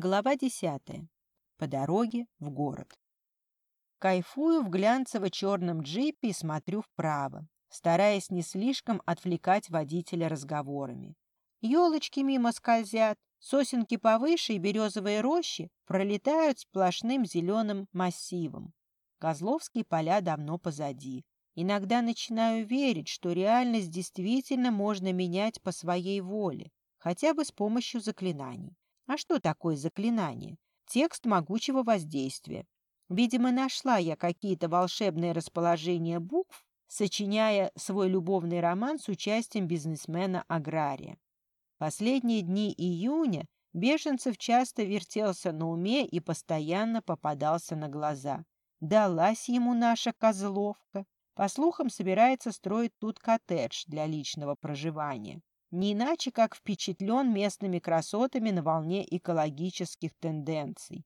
Глава десятая. По дороге в город. Кайфую в глянцево-черном джипе и смотрю вправо, стараясь не слишком отвлекать водителя разговорами. Елочки мимо скользят, сосенки повыше и березовые рощи пролетают сплошным зеленым массивом. Козловские поля давно позади. Иногда начинаю верить, что реальность действительно можно менять по своей воле, хотя бы с помощью заклинаний. А что такое заклинание? Текст могучего воздействия. Видимо, нашла я какие-то волшебные расположения букв, сочиняя свой любовный роман с участием бизнесмена-агрария. Последние дни июня Бешенцев часто вертелся на уме и постоянно попадался на глаза. Далась ему наша Козловка. По слухам, собирается строить тут коттедж для личного проживания не иначе как впечатлен местными красотами на волне экологических тенденций.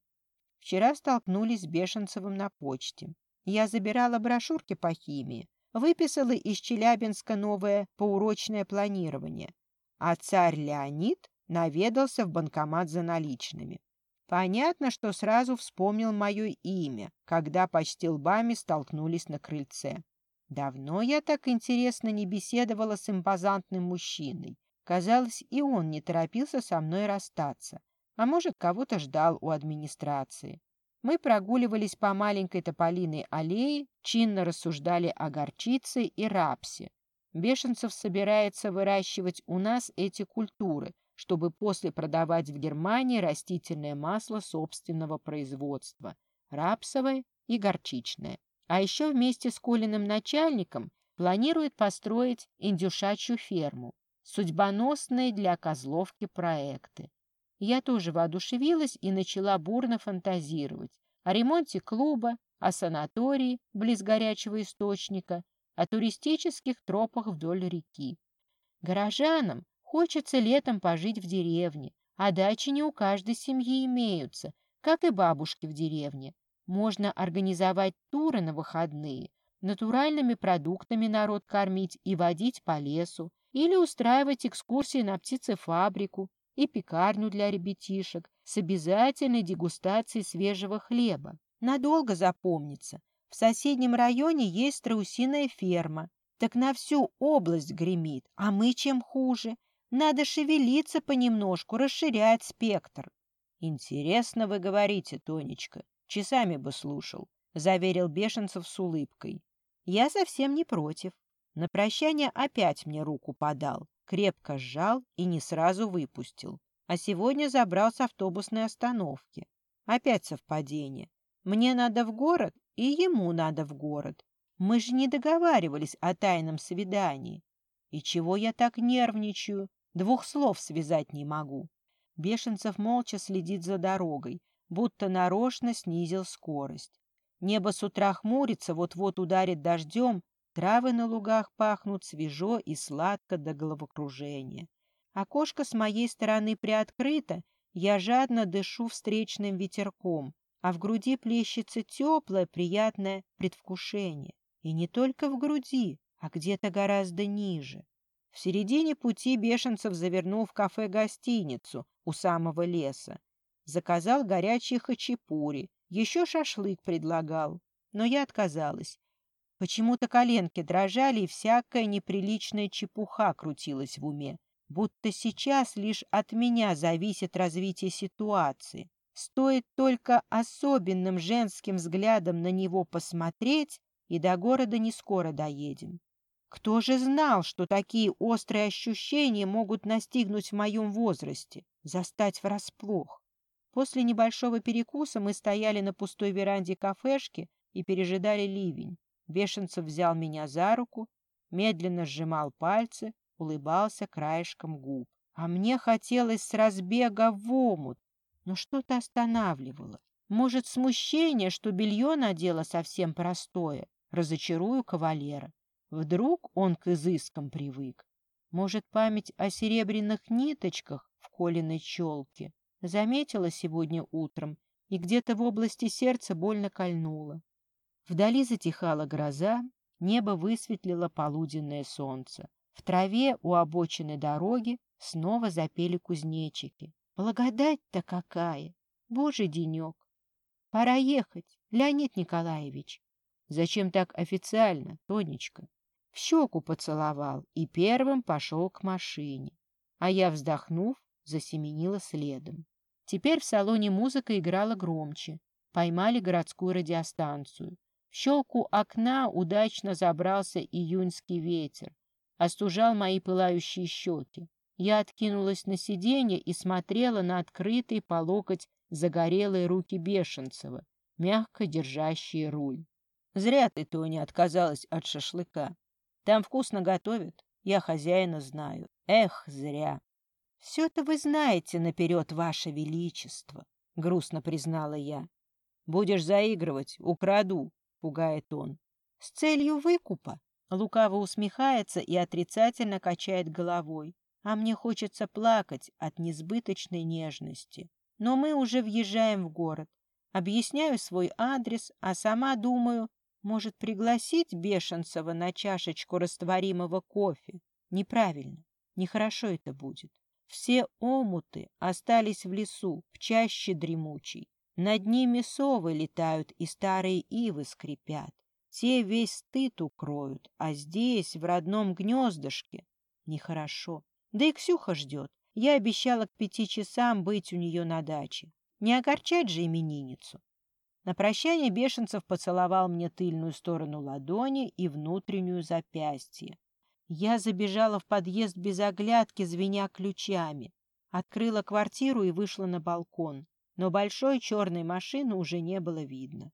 Вчера столкнулись с Бешенцевым на почте. Я забирала брошюрки по химии, выписала из Челябинска новое поурочное планирование, а царь Леонид наведался в банкомат за наличными. Понятно, что сразу вспомнил мое имя, когда почти лбами столкнулись на крыльце. Давно я так интересно не беседовала с импозантным мужчиной. Казалось, и он не торопился со мной расстаться, а может, кого-то ждал у администрации. Мы прогуливались по маленькой тополиной аллее, чинно рассуждали о горчице и рапсе. Бешенцев собирается выращивать у нас эти культуры, чтобы после продавать в Германии растительное масло собственного производства, рапсовое и горчичное. А еще вместе с Колиным начальником планирует построить индюшачью ферму. Судьбоносные для Козловки проекты. Я тоже воодушевилась и начала бурно фантазировать о ремонте клуба, о санатории близ горячего источника, о туристических тропах вдоль реки. Горожанам хочется летом пожить в деревне, а дачи не у каждой семьи имеются, как и бабушки в деревне. Можно организовать туры на выходные, натуральными продуктами народ кормить и водить по лесу, или устраивать экскурсии на птицефабрику и пекарню для ребятишек с обязательной дегустацией свежего хлеба. Надолго запомнится. В соседнем районе есть страусиная ферма. Так на всю область гремит. А мы чем хуже? Надо шевелиться понемножку, расширять спектр. Интересно вы говорите, Тонечка. Часами бы слушал, — заверил Бешенцев с улыбкой. Я совсем не против. На прощание опять мне руку подал, крепко сжал и не сразу выпустил. А сегодня забрал с автобусной остановки. Опять совпадение. Мне надо в город, и ему надо в город. Мы же не договаривались о тайном свидании. И чего я так нервничаю? Двух слов связать не могу. Бешенцев молча следит за дорогой, будто нарочно снизил скорость. Небо с утра хмурится, вот-вот ударит дождем, травы на лугах пахнут свежо и сладко до головокружения. Окошко с моей стороны приоткрыто, я жадно дышу встречным ветерком, а в груди плещется теплое, приятное предвкушение. И не только в груди, а где-то гораздо ниже. В середине пути Бешенцев завернул в кафе-гостиницу у самого леса. Заказал горячие хачапури, еще шашлык предлагал, но я отказалась. Почему-то коленки дрожали, и всякая неприличная чепуха крутилась в уме, будто сейчас лишь от меня зависит развитие ситуации. Стоит только особенным женским взглядом на него посмотреть, и до города не скоро доедем. Кто же знал, что такие острые ощущения могут настигнуть в моем возрасте, застать врасплох? После небольшого перекуса мы стояли на пустой веранде кафешки и пережидали ливень. Бешенцев взял меня за руку, медленно сжимал пальцы, улыбался краешком губ. А мне хотелось с разбега в омут, но что-то останавливало. Может, смущение, что белье надела совсем простое, разочарую кавалера. Вдруг он к изыскам привык. Может, память о серебряных ниточках в Колиной челке Заметила сегодня утром, и где-то в области сердца больно кольнула. Вдали затихала гроза, небо высветлило полуденное солнце. В траве у обочины дороги снова запели кузнечики. Благодать-то какая! Божий денек. Пора ехать, Леонид Николаевич. Зачем так официально, Тонечка? В щеку поцеловал и первым пошел к машине. А я, вздохнув, засеменила следом. Теперь в салоне музыка играла громче. Поймали городскую радиостанцию. В щелку окна удачно забрался июньский ветер. Остужал мои пылающие щеки. Я откинулась на сиденье и смотрела на открытые по локоть загорелые руки Бешенцева, мягко держащие руль. Зря ты, Тоня, отказалась от шашлыка. Там вкусно готовят, я хозяина знаю. Эх, зря. Все-то вы знаете наперед, ваше величество, грустно признала я. Будешь заигрывать, украду, пугает он. С целью выкупа. Лукаво усмехается и отрицательно качает головой. А мне хочется плакать от несбыточной нежности. Но мы уже въезжаем в город. Объясняю свой адрес, а сама думаю, может, пригласить Бешенцева на чашечку растворимого кофе? Неправильно, нехорошо это будет. Все омуты остались в лесу, в чаще дремучей. Над ними совы летают и старые ивы скрипят. Те весь стыд укроют, а здесь, в родном гнездышке, нехорошо. Да и Ксюха ждет. Я обещала к пяти часам быть у нее на даче. Не огорчать же именинницу. На прощание Бешенцев поцеловал мне тыльную сторону ладони и внутреннюю запястье. Я забежала в подъезд без оглядки, звеня ключами. Открыла квартиру и вышла на балкон но большой черной машины уже не было видно.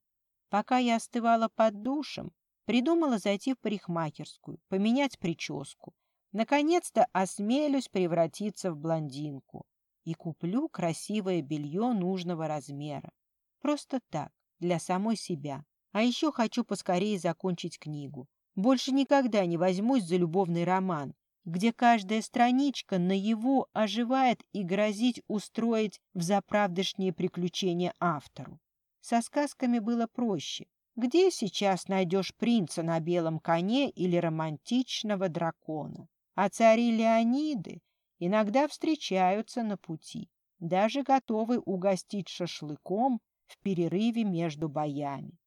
Пока я остывала под душем, придумала зайти в парикмахерскую, поменять прическу. Наконец-то осмелюсь превратиться в блондинку и куплю красивое белье нужного размера. Просто так, для самой себя. А еще хочу поскорее закончить книгу. Больше никогда не возьмусь за любовный роман, где каждая страничка на его оживает и грозить устроить в заправдышние приключения автору. Со сказками было проще. Где сейчас найдешь принца на белом коне или романтичного дракона? А цари Леониды иногда встречаются на пути, даже готовы угостить шашлыком в перерыве между боями.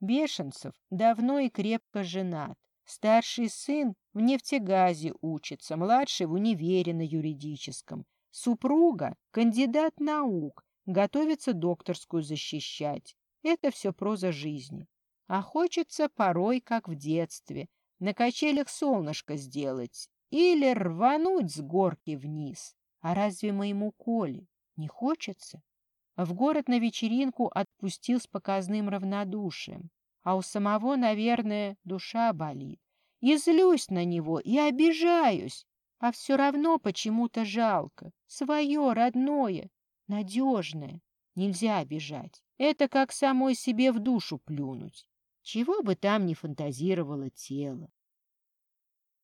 Бешенцев давно и крепко женат, Старший сын в нефтегазе учится, младший в универе на юридическом. Супруга — кандидат наук, готовится докторскую защищать. Это все проза жизни. А хочется порой, как в детстве, на качелях солнышко сделать или рвануть с горки вниз. А разве моему Коле не хочется? В город на вечеринку отпустил с показным равнодушием а у самого, наверное, душа болит. И злюсь на него, и обижаюсь, а все равно почему-то жалко. Свое, родное, надежное. Нельзя обижать. Это как самой себе в душу плюнуть. Чего бы там ни фантазировало тело.